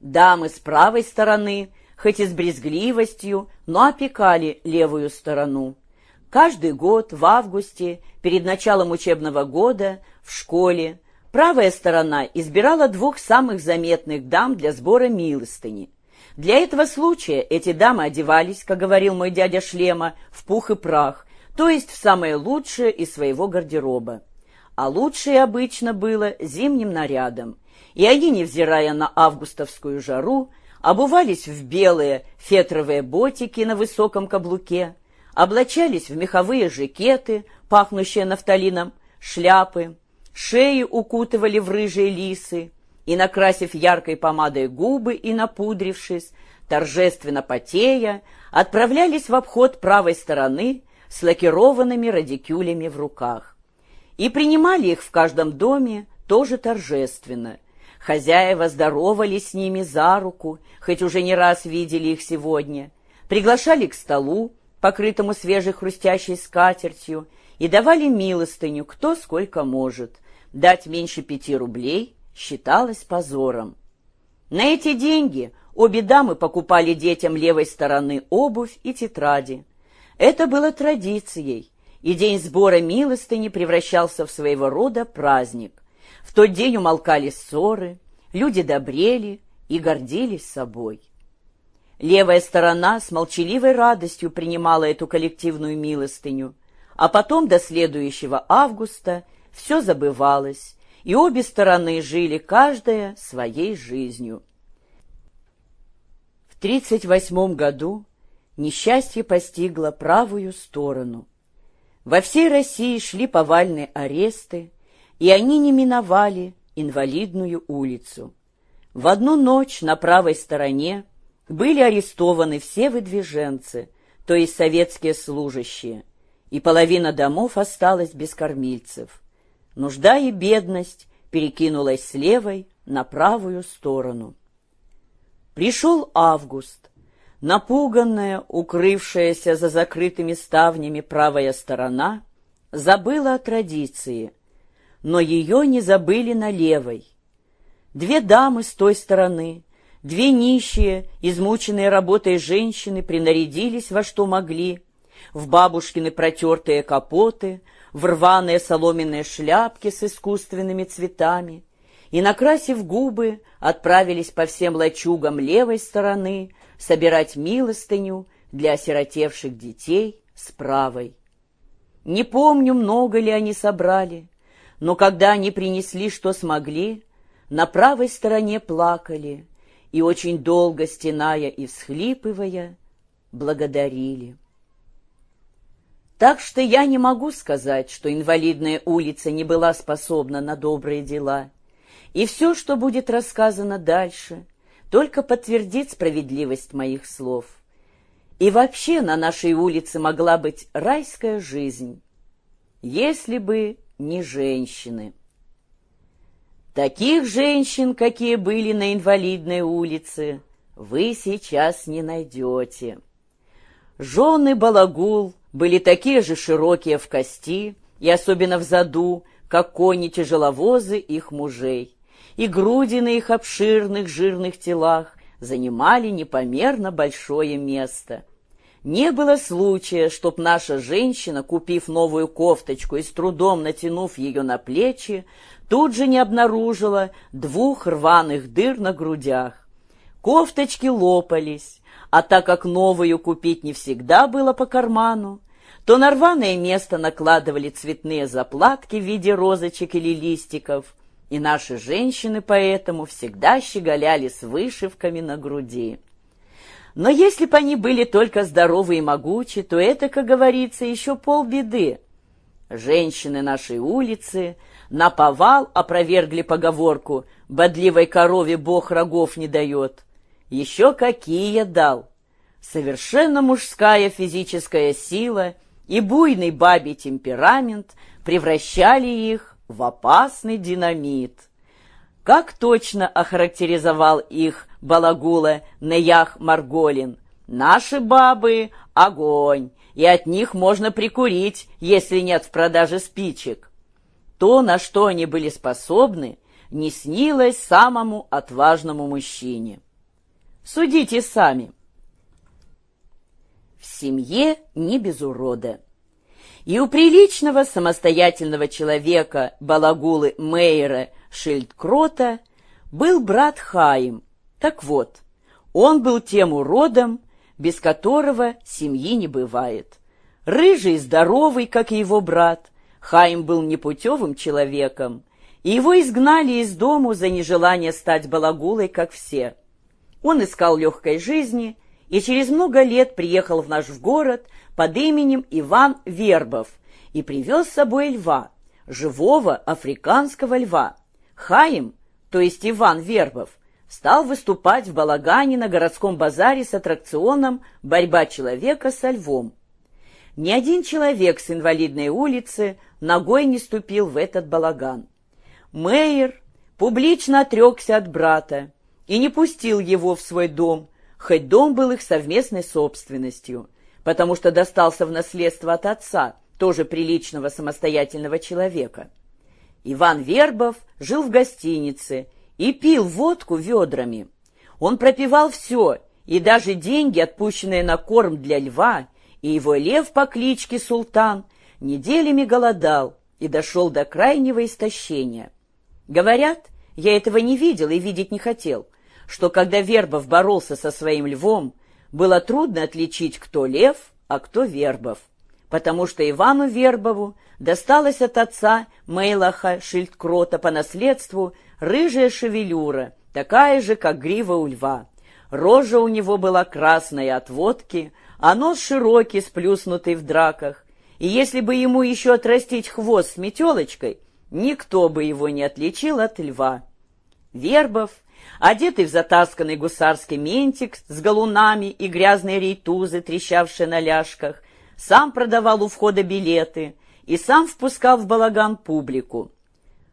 Дамы с правой стороны, хоть и с брезгливостью, но опекали левую сторону. Каждый год в августе, перед началом учебного года, в школе, правая сторона избирала двух самых заметных дам для сбора милостыни. Для этого случая эти дамы одевались, как говорил мой дядя Шлема, в пух и прах, то есть в самое лучшее из своего гардероба. А лучшее обычно было зимним нарядом, и они, невзирая на августовскую жару, обувались в белые фетровые ботики на высоком каблуке, облачались в меховые жакеты, пахнущие нафталином, шляпы, шеи укутывали в рыжие лисы, и, накрасив яркой помадой губы и напудрившись, торжественно потея, отправлялись в обход правой стороны с лакированными радикюлями в руках. И принимали их в каждом доме тоже торжественно. Хозяева здоровались с ними за руку, хоть уже не раз видели их сегодня, приглашали к столу, покрытому свежей хрустящей скатертью, и давали милостыню, кто сколько может, дать меньше пяти рублей – считалось позором. На эти деньги обе дамы покупали детям левой стороны обувь и тетради. Это было традицией, и день сбора милостыни превращался в своего рода праздник. В тот день умолкали ссоры, люди добрели и гордились собой. Левая сторона с молчаливой радостью принимала эту коллективную милостыню, а потом до следующего августа все забывалось, и обе стороны жили каждая своей жизнью. В 1938 году несчастье постигло правую сторону. Во всей России шли повальные аресты, и они не миновали инвалидную улицу. В одну ночь на правой стороне были арестованы все выдвиженцы, то есть советские служащие, и половина домов осталась без кормильцев. Нужда и бедность перекинулась с левой на правую сторону. Пришел август. Напуганная, укрывшаяся за закрытыми ставнями правая сторона забыла о традиции, но ее не забыли на левой. Две дамы с той стороны, две нищие, измученные работой женщины принарядились во что могли, в бабушкины протертые капоты — в рваные соломенные шляпки с искусственными цветами и, накрасив губы, отправились по всем лачугам левой стороны собирать милостыню для осиротевших детей с правой. Не помню, много ли они собрали, но когда они принесли, что смогли, на правой стороне плакали и, очень долго стеная и всхлипывая, благодарили. Так что я не могу сказать, что инвалидная улица не была способна на добрые дела. И все, что будет рассказано дальше, только подтвердит справедливость моих слов. И вообще на нашей улице могла быть райская жизнь, если бы не женщины. Таких женщин, какие были на инвалидной улице, вы сейчас не найдете. Жены Балагул были такие же широкие в кости и особенно в заду, как кони-тяжеловозы их мужей, и груди на их обширных жирных телах занимали непомерно большое место. Не было случая, чтоб наша женщина, купив новую кофточку и с трудом натянув ее на плечи, тут же не обнаружила двух рваных дыр на грудях. Кофточки лопались, а так как новую купить не всегда было по карману, то на рваное место накладывали цветные заплатки в виде розочек или листиков, и наши женщины поэтому всегда щеголяли с вышивками на груди. Но если бы они были только здоровы и могучи, то это, как говорится, еще полбеды. Женщины нашей улицы наповал опровергли поговорку «бодливой корове бог рогов не дает». Еще какие дал! Совершенно мужская физическая сила и буйный бабий темперамент превращали их в опасный динамит. Как точно охарактеризовал их балагула Неях Марголин? Наши бабы — огонь, и от них можно прикурить, если нет в продаже спичек. То, на что они были способны, не снилось самому отважному мужчине. Судите сами. В семье не без урода. И у приличного самостоятельного человека Балагулы Мейера Шильдкрота был брат Хаим. Так вот, он был тем уродом, без которого семьи не бывает. Рыжий и здоровый, как и его брат, Хаим был непутевым человеком, и его изгнали из дому за нежелание стать балагулой, как все. Он искал легкой жизни и через много лет приехал в наш город под именем Иван Вербов и привез с собой льва, живого африканского льва. Хаим, то есть Иван Вербов, стал выступать в балагане на городском базаре с аттракционом «Борьба человека со львом». Ни один человек с инвалидной улицы ногой не ступил в этот балаган. Мейер публично отрекся от брата и не пустил его в свой дом, хоть дом был их совместной собственностью, потому что достался в наследство от отца, тоже приличного самостоятельного человека. Иван Вербов жил в гостинице и пил водку ведрами. Он пропивал все, и даже деньги, отпущенные на корм для льва, и его лев по кличке Султан, неделями голодал и дошел до крайнего истощения. Говорят, я этого не видел и видеть не хотел, что когда Вербов боролся со своим львом, было трудно отличить, кто лев, а кто Вербов, потому что Ивану Вербову досталось от отца Мейлаха Шильдкрота по наследству рыжая шевелюра, такая же, как грива у льва. Рожа у него была красная от водки, а нос широкий, сплюснутый в драках, и если бы ему еще отрастить хвост с метелочкой, никто бы его не отличил от льва. Вербов, одетый в затасканный гусарский ментик с галунами и грязные рейтузы, трещавшие на ляжках, сам продавал у входа билеты и сам впускал в балаган публику.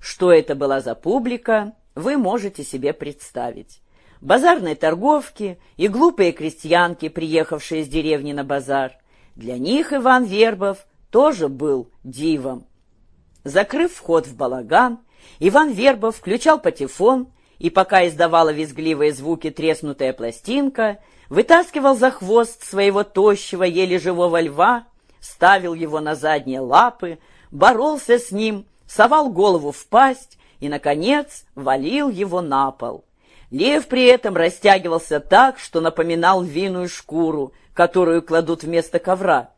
Что это была за публика, вы можете себе представить. Базарные торговки и глупые крестьянки, приехавшие из деревни на базар. Для них Иван Вербов тоже был дивом. Закрыв вход в балаган, Иван Вербов включал патефон и, пока издавала визгливые звуки треснутая пластинка, вытаскивал за хвост своего тощего, еле живого льва, ставил его на задние лапы, боролся с ним, совал голову в пасть и, наконец, валил его на пол. Лев при этом растягивался так, что напоминал львиную шкуру, которую кладут вместо ковра.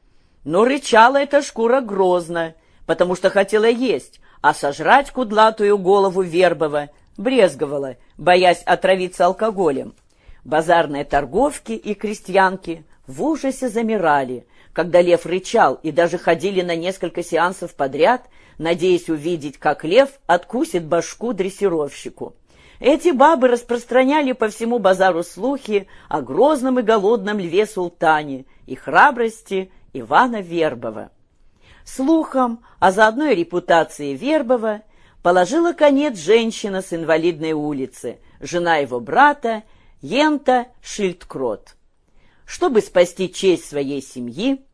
Но рычала эта шкура грозно, потому что хотела есть, а сожрать кудлатую голову Вербова брезговала, боясь отравиться алкоголем. Базарные торговки и крестьянки в ужасе замирали, когда лев рычал, и даже ходили на несколько сеансов подряд, надеясь увидеть, как лев откусит башку дрессировщику. Эти бабы распространяли по всему базару слухи о грозном и голодном льве-султане и храбрости Ивана Вербова. Слухом, а заодно и репутации Вербова, положила конец женщина с инвалидной улицы, жена его брата Йента Шильдкрот. Чтобы спасти честь своей семьи,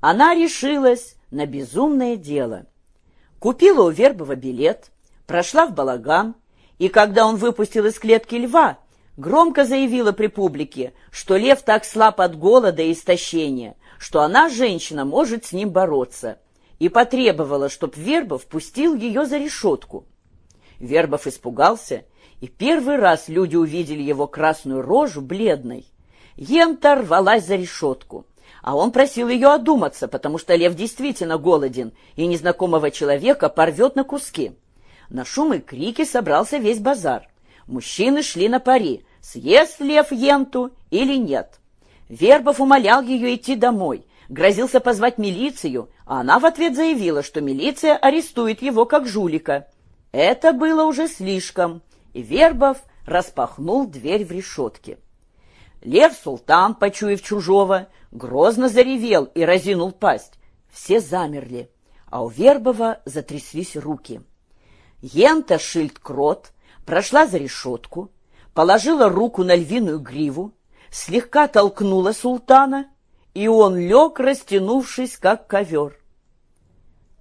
она решилась на безумное дело. Купила у Вербова билет, прошла в балаган, и когда он выпустил из клетки льва, громко заявила при публике, что лев так слаб от голода и истощения, что она, женщина, может с ним бороться, и потребовала, чтоб Вербов пустил ее за решетку. Вербов испугался, и первый раз люди увидели его красную рожу бледной. Ента рвалась за решетку, а он просил ее одуматься, потому что лев действительно голоден, и незнакомого человека порвет на куски. На шум и крики собрался весь базар. Мужчины шли на пари, съест лев Енту или нет. Вербов умолял ее идти домой, грозился позвать милицию, а она в ответ заявила, что милиция арестует его как жулика. Это было уже слишком, и Вербов распахнул дверь в решетке. Лев-султан, почуяв чужого, грозно заревел и разинул пасть. Все замерли, а у Вербова затряслись руки. Ента Шильдкрот прошла за решетку, положила руку на львиную гриву, слегка толкнула султана, и он лег, растянувшись, как ковер.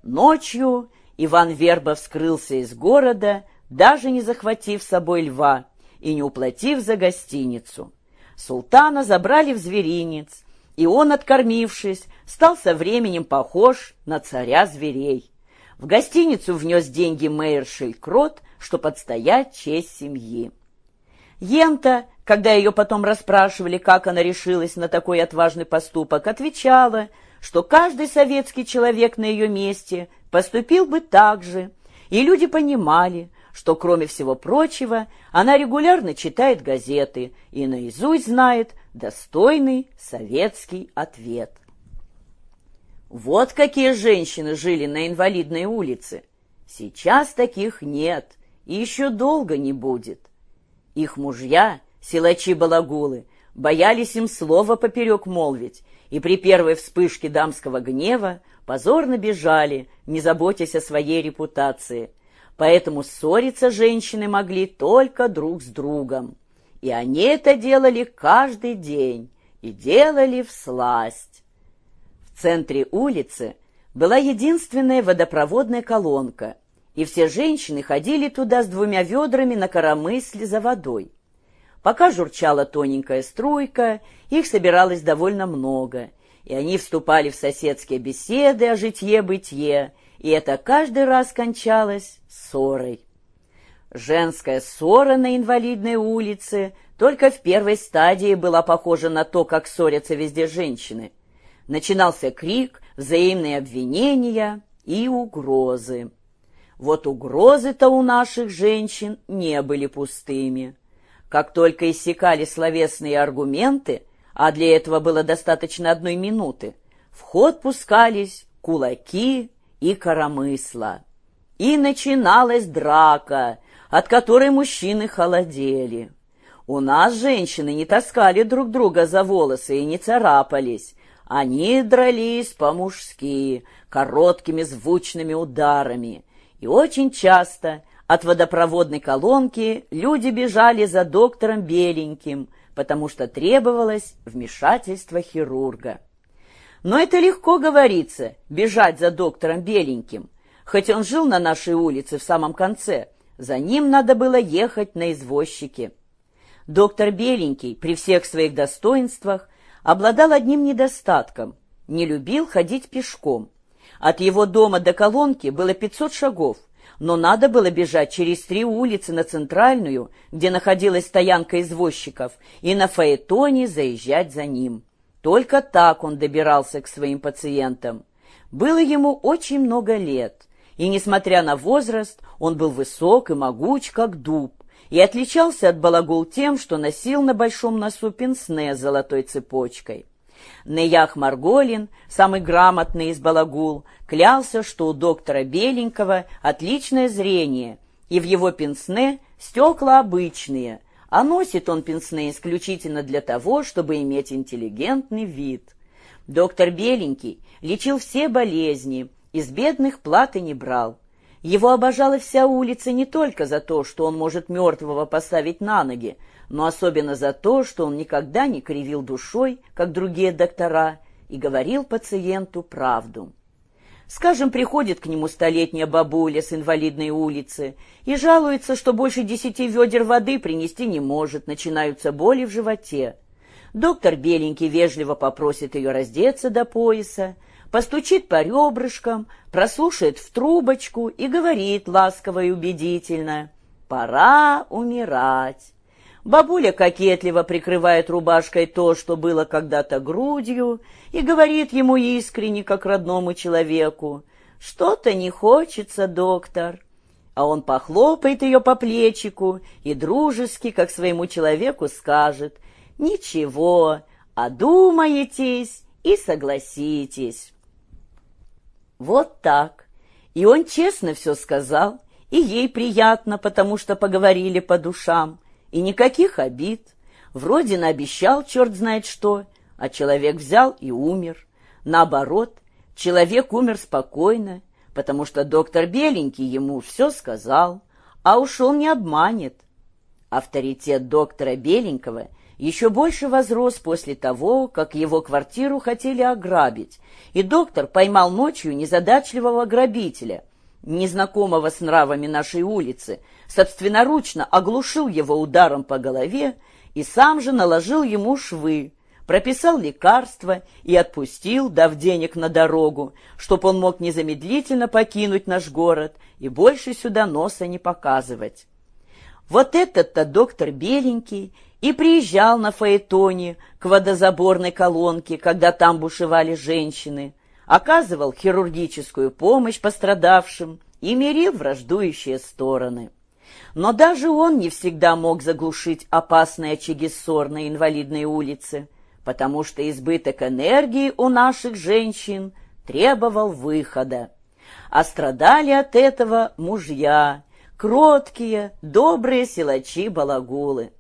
Ночью Иван Вербов скрылся из города, даже не захватив с собой льва и не уплатив за гостиницу. Султана забрали в зверинец, и он, откормившись, стал со временем похож на царя зверей. В гостиницу внес деньги мэр Шелькрот, чтобы отстоять честь семьи. Ента, когда ее потом расспрашивали, как она решилась на такой отважный поступок, отвечала, что каждый советский человек на ее месте поступил бы так же, и люди понимали, что, кроме всего прочего, она регулярно читает газеты и наизусть знает достойный советский ответ. Вот какие женщины жили на инвалидной улице. Сейчас таких нет и еще долго не будет. Их мужья, силачи-балагулы, боялись им слова поперек молвить, и при первой вспышке дамского гнева позорно бежали, не заботясь о своей репутации – поэтому ссориться женщины могли только друг с другом. И они это делали каждый день, и делали всласть. В центре улицы была единственная водопроводная колонка, и все женщины ходили туда с двумя ведрами на коромысле за водой. Пока журчала тоненькая струйка, их собиралось довольно много, и они вступали в соседские беседы о житье-бытие, и это каждый раз кончалось ссорой. Женская ссора на инвалидной улице только в первой стадии была похожа на то, как ссорятся везде женщины. Начинался крик, взаимные обвинения и угрозы. Вот угрозы-то у наших женщин не были пустыми. Как только иссякали словесные аргументы, а для этого было достаточно одной минуты, в ход пускались кулаки, и коромысла. И начиналась драка, от которой мужчины холодели. У нас женщины не таскали друг друга за волосы и не царапались. Они дрались по-мужски, короткими звучными ударами. И очень часто от водопроводной колонки люди бежали за доктором Беленьким, потому что требовалось вмешательство хирурга. Но это легко говорится, бежать за доктором Беленьким. Хоть он жил на нашей улице в самом конце, за ним надо было ехать на извозчике. Доктор Беленький при всех своих достоинствах обладал одним недостатком – не любил ходить пешком. От его дома до колонки было 500 шагов, но надо было бежать через три улицы на Центральную, где находилась стоянка извозчиков, и на Фаэтоне заезжать за ним. Только так он добирался к своим пациентам. Было ему очень много лет, и, несмотря на возраст, он был высок и могуч, как дуб, и отличался от балагул тем, что носил на большом носу пенсне с золотой цепочкой. Неях Марголин, самый грамотный из балагул, клялся, что у доктора Беленького отличное зрение, и в его пенсне стекла обычные, а носит он пенсне исключительно для того, чтобы иметь интеллигентный вид. Доктор Беленький лечил все болезни, из бедных платы не брал. Его обожала вся улица не только за то, что он может мертвого поставить на ноги, но особенно за то, что он никогда не кривил душой, как другие доктора, и говорил пациенту правду. Скажем, приходит к нему столетняя бабуля с инвалидной улицы и жалуется, что больше десяти ведер воды принести не может, начинаются боли в животе. Доктор Беленький вежливо попросит ее раздеться до пояса, постучит по ребрышкам, прослушает в трубочку и говорит ласково и убедительно «Пора умирать». Бабуля кокетливо прикрывает рубашкой то, что было когда-то грудью, и говорит ему искренне, как родному человеку, «Что-то не хочется, доктор». А он похлопает ее по плечику и дружески, как своему человеку, скажет, «Ничего, одумаетесь и согласитесь». Вот так. И он честно все сказал, и ей приятно, потому что поговорили по душам. И никаких обид. Вроде наобещал черт знает что, а человек взял и умер. Наоборот, человек умер спокойно, потому что доктор Беленький ему все сказал, а уж не обманет. Авторитет доктора Беленького еще больше возрос после того, как его квартиру хотели ограбить, и доктор поймал ночью незадачливого грабителя — незнакомого с нравами нашей улицы, собственноручно оглушил его ударом по голове и сам же наложил ему швы, прописал лекарства и отпустил, дав денег на дорогу, чтоб он мог незамедлительно покинуть наш город и больше сюда носа не показывать. Вот этот-то доктор Беленький и приезжал на Фаэтоне к водозаборной колонке, когда там бушевали женщины, оказывал хирургическую помощь пострадавшим и мирил враждующие стороны. Но даже он не всегда мог заглушить опасные очаги ссор на инвалидной улице, потому что избыток энергии у наших женщин требовал выхода. А страдали от этого мужья, кроткие, добрые силачи-балагулы.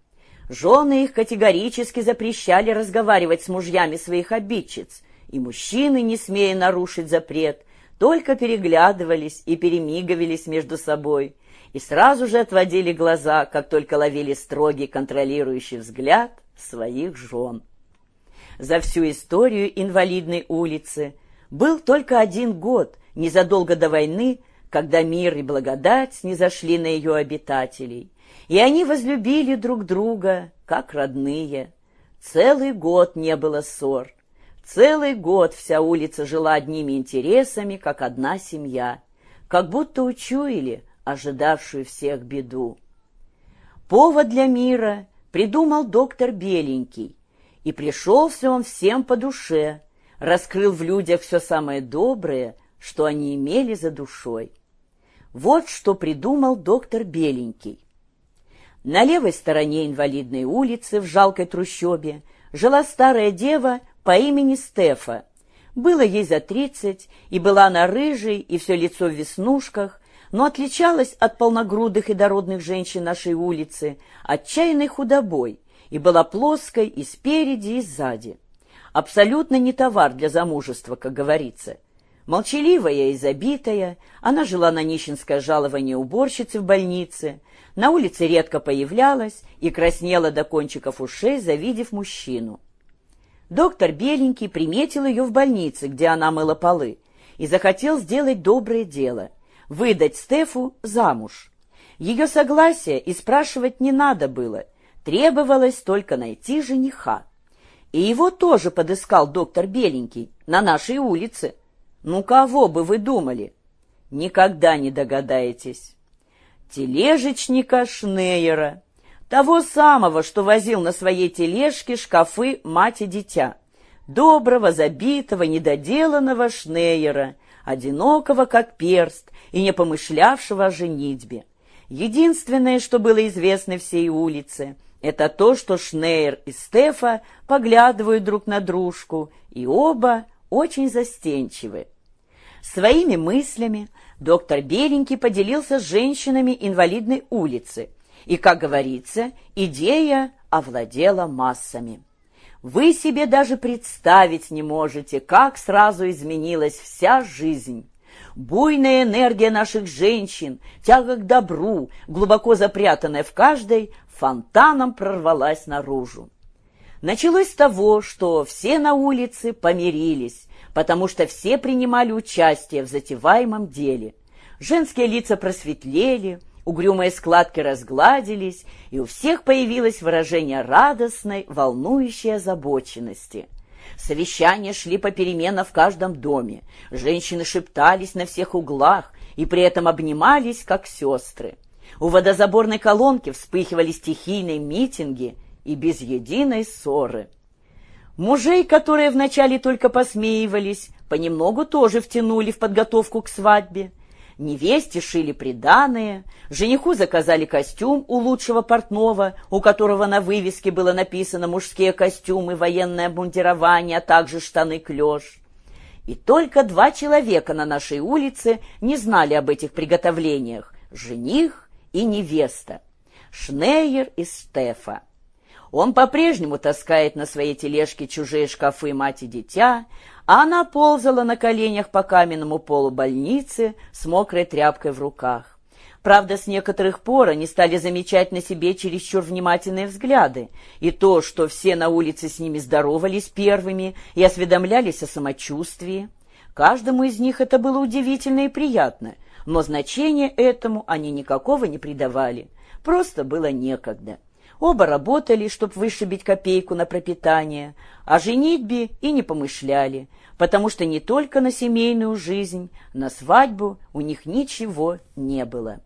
Жены их категорически запрещали разговаривать с мужьями своих обидчиц, и мужчины, не смея нарушить запрет, только переглядывались и перемигивались между собой, и сразу же отводили глаза, как только ловили строгий контролирующий взгляд своих жен. За всю историю инвалидной улицы был только один год, незадолго до войны, когда мир и благодать снизошли на ее обитателей, и они возлюбили друг друга, как родные. Целый год не было ссор. Целый год вся улица жила одними интересами, как одна семья, как будто учуяли ожидавшую всех беду. Повод для мира придумал доктор Беленький, и пришелся он всем по душе, раскрыл в людях все самое доброе, что они имели за душой. Вот что придумал доктор Беленький. На левой стороне инвалидной улицы в жалкой трущобе жила старая дева по имени Стефа. Было ей за тридцать, и была она рыжей, и все лицо в веснушках, но отличалась от полногрудых и дородных женщин нашей улицы отчаянной худобой и была плоской и спереди, и сзади. Абсолютно не товар для замужества, как говорится. Молчаливая и забитая, она жила на нищенское жалование уборщицы в больнице, на улице редко появлялась и краснела до кончиков ушей, завидев мужчину. Доктор Беленький приметил ее в больнице, где она мыла полы, и захотел сделать доброе дело — выдать Стефу замуж. Ее согласия и спрашивать не надо было, требовалось только найти жениха. И его тоже подыскал доктор Беленький на нашей улице. Ну, кого бы вы думали? Никогда не догадаетесь. Тележечника Шнейера, того самого, что возил на своей тележке шкафы мать и дитя, доброго, забитого, недоделанного Шнейера, одинокого, как перст, и не помышлявшего о женитьбе. Единственное, что было известно всей улице, это то, что Шнейер и Стефа поглядывают друг на дружку, и оба очень застенчивы. Своими мыслями доктор Беленький поделился с женщинами инвалидной улицы, и, как говорится, идея овладела массами. Вы себе даже представить не можете, как сразу изменилась вся жизнь. Буйная энергия наших женщин, тяга к добру, глубоко запрятанная в каждой, фонтаном прорвалась наружу. Началось с того, что все на улице помирились, потому что все принимали участие в затеваемом деле. Женские лица просветлели, угрюмые складки разгладились, и у всех появилось выражение радостной, волнующей озабоченности. Совещания шли попеременно в каждом доме, женщины шептались на всех углах и при этом обнимались, как сестры. У водозаборной колонки вспыхивали стихийные митинги и без единой ссоры. Мужей, которые вначале только посмеивались, понемногу тоже втянули в подготовку к свадьбе. Невесте шили приданое, жениху заказали костюм у лучшего портного, у которого на вывеске было написано «мужские костюмы, военное обмундирование, а также штаны-клеш». И только два человека на нашей улице не знали об этих приготовлениях — жених и невеста, Шнейер и Стефа. Он по-прежнему таскает на своей тележке чужие шкафы мать и дитя, а она ползала на коленях по каменному полу больницы с мокрой тряпкой в руках. Правда, с некоторых пор они стали замечать на себе чересчур внимательные взгляды, и то, что все на улице с ними здоровались первыми и осведомлялись о самочувствии. Каждому из них это было удивительно и приятно, но значения этому они никакого не придавали, просто было некогда. Оба работали, чтобы вышибить копейку на пропитание, а женитьбе и не помышляли, потому что не только на семейную жизнь, на свадьбу у них ничего не было.